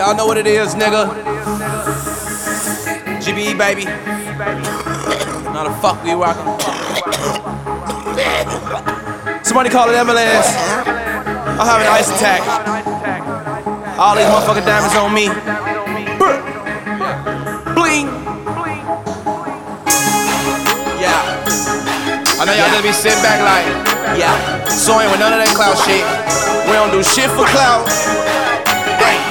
Y'all know what it is, nigga. GBE, baby. Now the fuck we rockin'. Somebody call an ambulance. I'm having an ice attack. All these motherfucking diamonds on me. Bling. Yeah. I know y'all just be sitting back like, yeah. So ain't with none of that clout shit. We don't do shit for clout.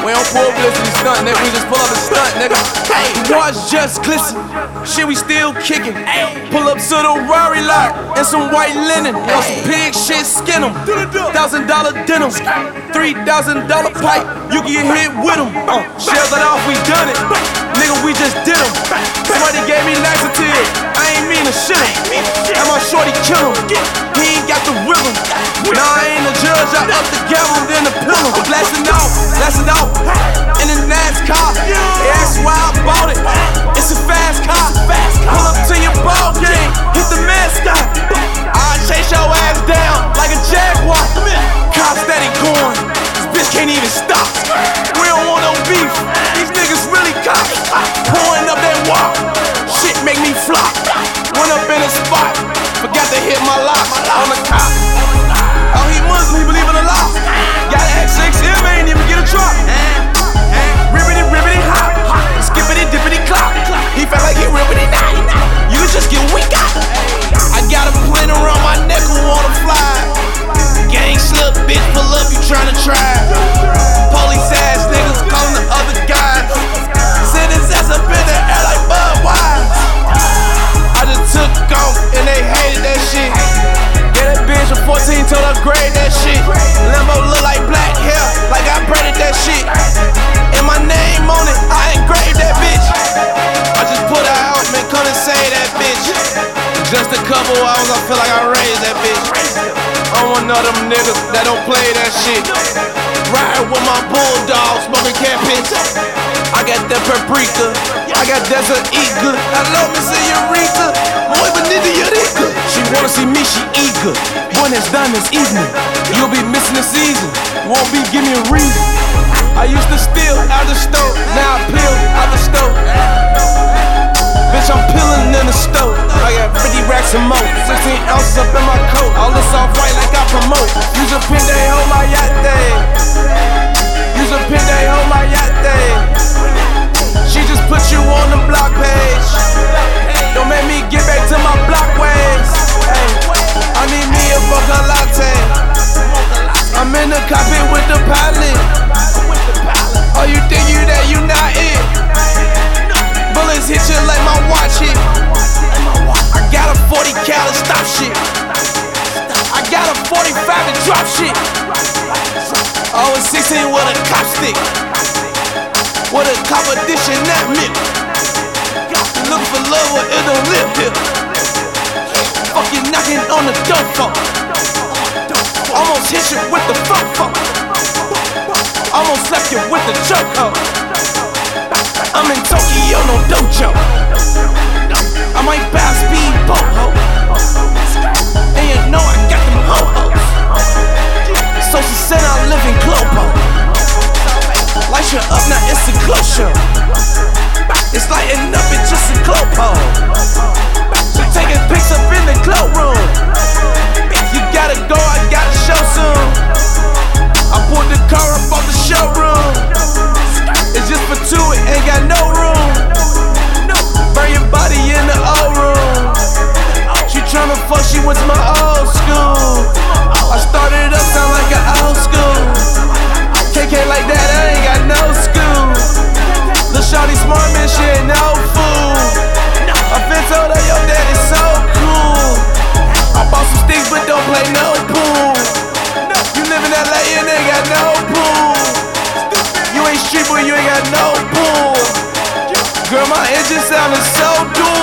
We don't pull publicity stunt, nigga. We just pull up a stunt, nigga. Hey, watch just glisten. Shit, we still kicking. Pull up to the Rari lot and some white linen. On some pig shit, skin them. Thousand dollar denim. Three thousand dollar pipe. You can get hit with them. Uh, shells it off, we done it. Nigga, we just did them. Somebody gave me laxative. I ain't mean to shit him. And my shorty kill him. He ain't got the rhythm. Nah, I ain't a judge. I up the gavel, then the. Blasting off, blasting off. Upgrade that shit. Limbo look like black hair, like I braided that shit. And my name on it, I engraved that bitch. I just put her out, man, come and say that bitch. Just a couple hours, I feel like I raised that bitch. I'm one of them niggas that don't play that shit. Ride with my bulldog, smoking campings. I got that paprika, I got desert eagle. I love me senorita, muy bonita Eureka. Wanna see me, she eager. When it's done this evening, you'll be missing the season. Won't be giving me a reason. I used to steal out the stove, now I peel out the stove. Bitch, I'm peeling in the stove. I got 50 racks and more. 16 ounces up in my coat. All this off white like I promote. Use a pin 45 to drop shit. I was 16 with a cop stick. With a competition that milk. Look for love with it don't live here. Fuck you knocking on the door for. Almost hit you with the fuck fuck. Almost left you with the chokehold. I'm in Tokyo, no dojo. I might buy a speed boat, engine sounding so dual.